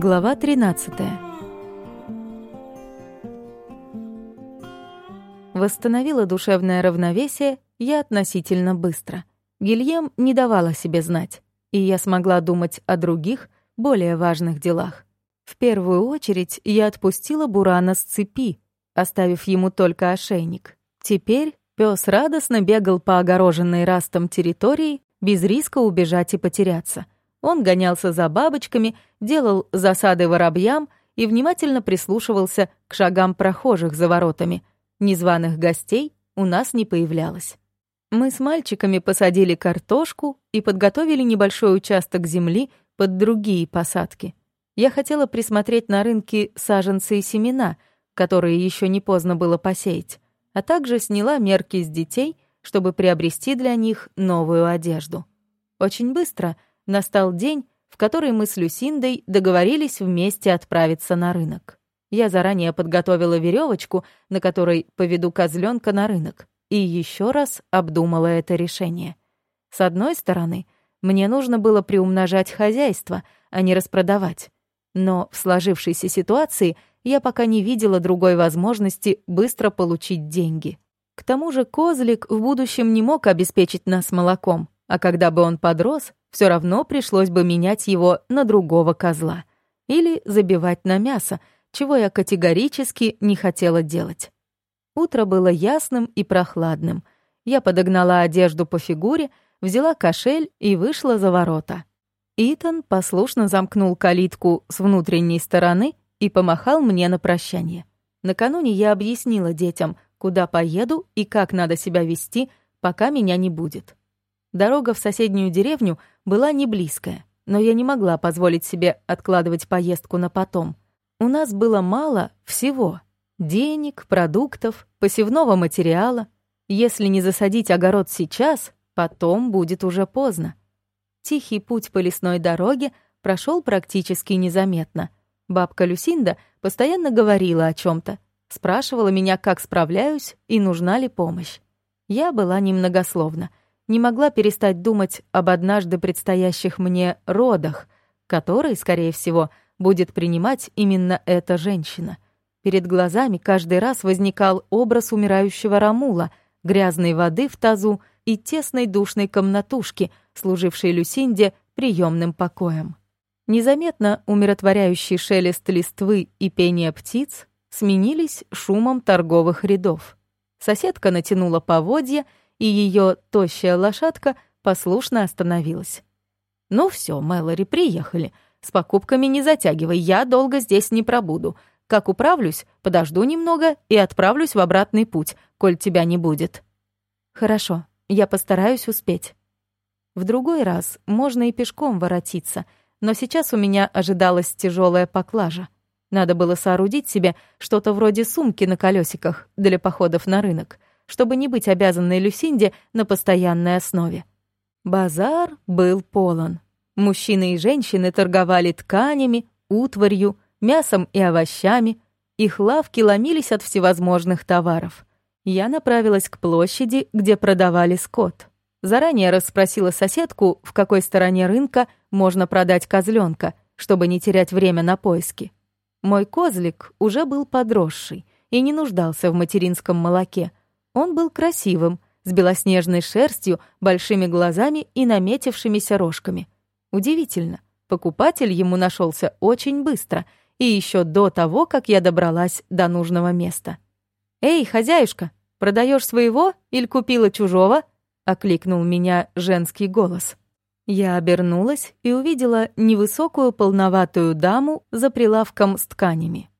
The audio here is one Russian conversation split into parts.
Глава 13. Восстановила душевное равновесие я относительно быстро. Гильем не давала себе знать, и я смогла думать о других, более важных делах. В первую очередь я отпустила Бурана с цепи, оставив ему только ошейник. Теперь пес радостно бегал по огороженной растом территории, без риска убежать и потеряться — он гонялся за бабочками, делал засады воробьям и внимательно прислушивался к шагам прохожих за воротами. Незваных гостей у нас не появлялось. Мы с мальчиками посадили картошку и подготовили небольшой участок земли под другие посадки. Я хотела присмотреть на рынке саженцы и семена, которые еще не поздно было посеять, а также сняла мерки с детей, чтобы приобрести для них новую одежду. Очень быстро — Настал день, в который мы с Люсиндой договорились вместе отправиться на рынок. Я заранее подготовила веревочку, на которой поведу козленка на рынок, и еще раз обдумала это решение. С одной стороны, мне нужно было приумножать хозяйство, а не распродавать. Но в сложившейся ситуации я пока не видела другой возможности быстро получить деньги. К тому же козлик в будущем не мог обеспечить нас молоком, а когда бы он подрос, все равно пришлось бы менять его на другого козла или забивать на мясо, чего я категорически не хотела делать. Утро было ясным и прохладным. Я подогнала одежду по фигуре, взяла кошель и вышла за ворота. Итан послушно замкнул калитку с внутренней стороны и помахал мне на прощание. Накануне я объяснила детям, куда поеду и как надо себя вести, пока меня не будет. Дорога в соседнюю деревню была не близкая, но я не могла позволить себе откладывать поездку на потом. У нас было мало всего — денег, продуктов, посевного материала. Если не засадить огород сейчас, потом будет уже поздно. Тихий путь по лесной дороге прошел практически незаметно. Бабка Люсинда постоянно говорила о чем то спрашивала меня, как справляюсь и нужна ли помощь. Я была немногословна — не могла перестать думать об однажды предстоящих мне родах, которые, скорее всего, будет принимать именно эта женщина. Перед глазами каждый раз возникал образ умирающего Рамула, грязной воды в тазу и тесной душной комнатушки, служившей Люсинде приемным покоем. Незаметно умиротворяющий шелест листвы и пение птиц сменились шумом торговых рядов. Соседка натянула поводья — и ее тощая лошадка послушно остановилась. «Ну все, Мэлори, приехали. С покупками не затягивай, я долго здесь не пробуду. Как управлюсь, подожду немного и отправлюсь в обратный путь, коль тебя не будет». «Хорошо, я постараюсь успеть». В другой раз можно и пешком воротиться, но сейчас у меня ожидалась тяжелая поклажа. Надо было соорудить себе что-то вроде сумки на колесиках для походов на рынок — чтобы не быть обязанной Люсинде на постоянной основе. Базар был полон. Мужчины и женщины торговали тканями, утварью, мясом и овощами. Их лавки ломились от всевозможных товаров. Я направилась к площади, где продавали скот. Заранее расспросила соседку, в какой стороне рынка можно продать козленка, чтобы не терять время на поиски. Мой козлик уже был подросший и не нуждался в материнском молоке, он был красивым, с белоснежной шерстью, большими глазами и наметившимися рожками. Удивительно, покупатель ему нашелся очень быстро и еще до того, как я добралась до нужного места. «Эй, хозяюшка, продаешь своего или купила чужого?» — окликнул меня женский голос. Я обернулась и увидела невысокую полноватую даму за прилавком с тканями.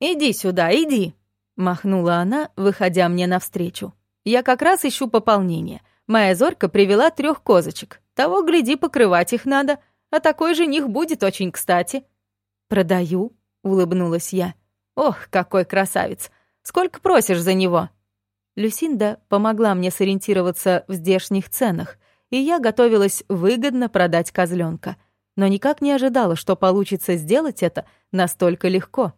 «Иди сюда, иди!» Махнула она, выходя мне навстречу. «Я как раз ищу пополнение. Моя зорька привела трех козочек. Того, гляди, покрывать их надо. А такой жених будет очень кстати». «Продаю», — улыбнулась я. «Ох, какой красавец! Сколько просишь за него?» Люсинда помогла мне сориентироваться в здешних ценах, и я готовилась выгодно продать козленка, но никак не ожидала, что получится сделать это настолько легко.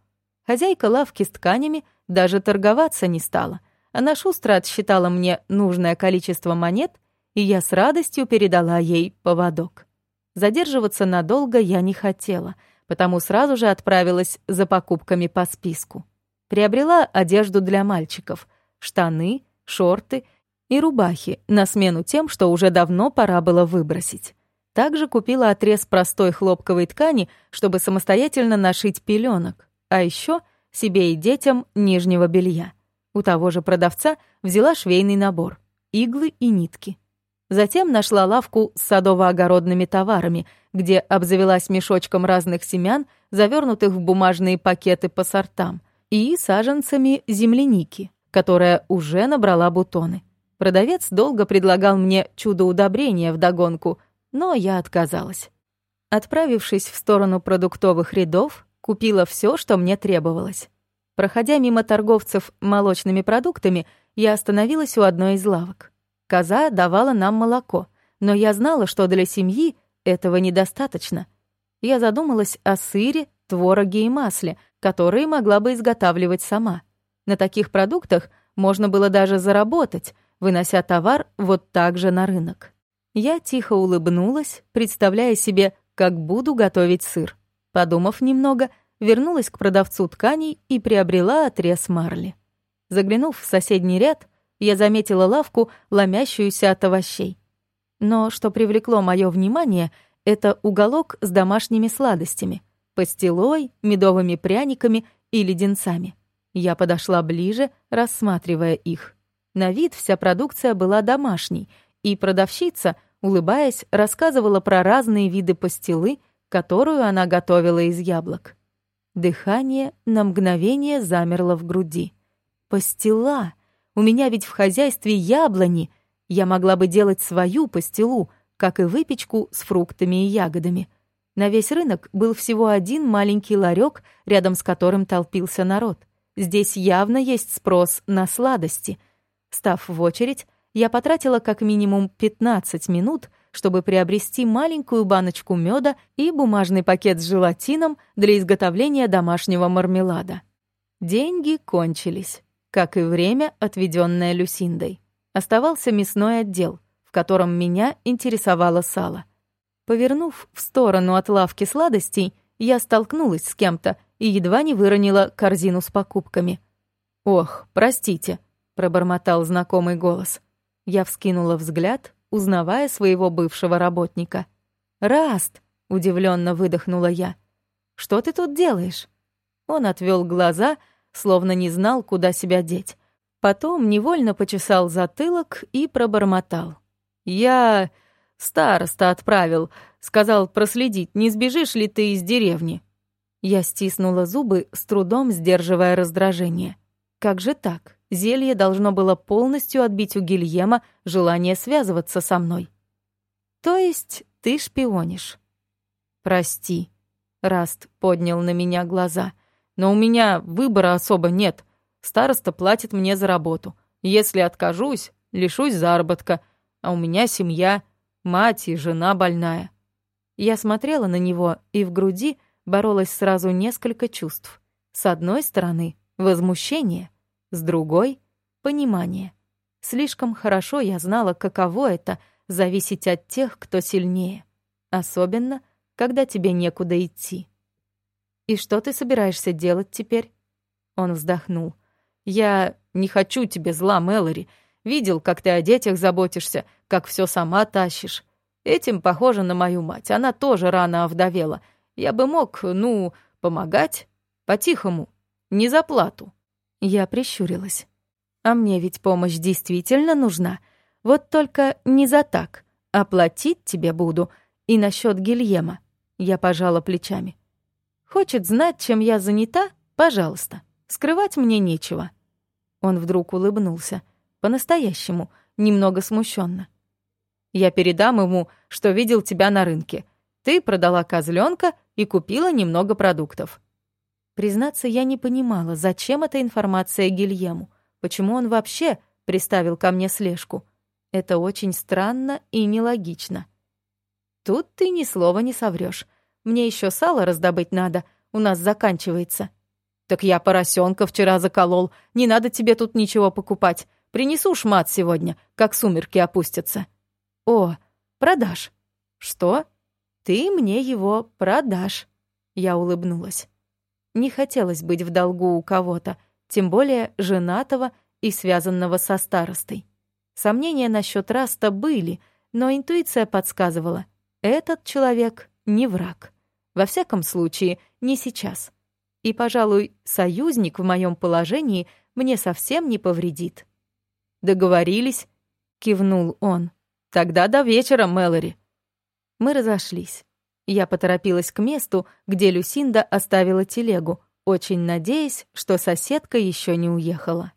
Хозяйка лавки с тканями — даже торговаться не стала. Она шустро отсчитала мне нужное количество монет, и я с радостью передала ей поводок. Задерживаться надолго я не хотела, потому сразу же отправилась за покупками по списку. Приобрела одежду для мальчиков, штаны, шорты и рубахи на смену тем, что уже давно пора было выбросить. Также купила отрез простой хлопковой ткани, чтобы самостоятельно нашить пеленок, а еще себе и детям нижнего белья. У того же продавца взяла швейный набор, иглы и нитки. Затем нашла лавку с садово-огородными товарами, где обзавелась мешочком разных семян, завернутых в бумажные пакеты по сортам, и саженцами земляники, которая уже набрала бутоны. Продавец долго предлагал мне чудо-удобрение вдогонку, но я отказалась. Отправившись в сторону продуктовых рядов, купила все, что мне требовалось. Проходя мимо торговцев молочными продуктами, я остановилась у одной из лавок. Коза давала нам молоко, но я знала, что для семьи этого недостаточно. Я задумалась о сыре, твороге и масле, которые могла бы изготавливать сама. На таких продуктах можно было даже заработать, вынося товар вот так же на рынок. Я тихо улыбнулась, представляя себе, как буду готовить сыр. Подумав немного, вернулась к продавцу тканей и приобрела отрез марли. Заглянув в соседний ряд, я заметила лавку, ломящуюся от овощей. Но что привлекло мое внимание, это уголок с домашними сладостями, пастилой, медовыми пряниками и леденцами. Я подошла ближе, рассматривая их. На вид вся продукция была домашней, и продавщица, улыбаясь, рассказывала про разные виды пастилы, которую она готовила из яблок. Дыхание на мгновение замерло в груди. Пастила! У меня ведь в хозяйстве яблони. Я могла бы делать свою пастилу, как и выпечку с фруктами и ягодами. На весь рынок был всего один маленький ларек, рядом с которым толпился народ. Здесь явно есть спрос на сладости. Став в очередь, я потратила как минимум 15 минут, чтобы приобрести маленькую баночку меда и бумажный пакет с желатином для изготовления домашнего мармелада. Деньги кончились как и время, отведенное Люсиндой. Оставался мясной отдел, в котором меня интересовало сало. Повернув в сторону от лавки сладостей, я столкнулась с кем-то и едва не выронила корзину с покупками. «Ох, простите», — пробормотал знакомый голос. Я вскинула взгляд, узнавая своего бывшего работника. «Раст!» — удивленно выдохнула я. «Что ты тут делаешь?» Он отвел глаза, словно не знал, куда себя деть. Потом невольно почесал затылок и пробормотал. «Я староста отправил, сказал проследить, не сбежишь ли ты из деревни». Я стиснула зубы, с трудом сдерживая раздражение. Как же так? Зелье должно было полностью отбить у Гильема желание связываться со мной. То есть ты шпионишь? Прости. Раст поднял на меня глаза. Но у меня выбора особо нет. Староста платит мне за работу. Если откажусь, лишусь заработка. А у меня семья, мать и жена больная. Я смотрела на него, и в груди боролось сразу несколько чувств. С одной стороны — возмущение, с другой — понимание. Слишком хорошо я знала, каково это — зависеть от тех, кто сильнее. Особенно, когда тебе некуда идти. «И что ты собираешься делать теперь?» Он вздохнул. «Я не хочу тебе зла, Мэлори. Видел, как ты о детях заботишься, как все сама тащишь. Этим похоже на мою мать. Она тоже рано овдовела. Я бы мог, ну, помогать. По-тихому. Не за плату». Я прищурилась. «А мне ведь помощь действительно нужна. Вот только не за так. Оплатить тебе буду. И насчет Гильема». Я пожала плечами. Хочет знать, чем я занята? Пожалуйста. Скрывать мне нечего». Он вдруг улыбнулся. По-настоящему, немного смущенно. «Я передам ему, что видел тебя на рынке. Ты продала козленка и купила немного продуктов». Признаться, я не понимала, зачем эта информация Гильему, почему он вообще приставил ко мне слежку. Это очень странно и нелогично. Тут ты ни слова не соврёшь. Мне еще сало раздобыть надо, у нас заканчивается». «Так я поросенка вчера заколол, не надо тебе тут ничего покупать. Принесу шмат сегодня, как сумерки опустятся». «О, продашь». «Что?» «Ты мне его продашь». Я улыбнулась. Не хотелось быть в долгу у кого-то, тем более женатого и связанного со старостой. Сомнения насчет Раста были, но интуиция подсказывала, этот человек не враг. Во всяком случае, не сейчас. И, пожалуй, союзник в моем положении мне совсем не повредит. «Договорились?» — кивнул он. «Тогда до вечера, Мэлори». Мы разошлись. Я поторопилась к месту, где Люсинда оставила телегу, очень надеясь, что соседка еще не уехала.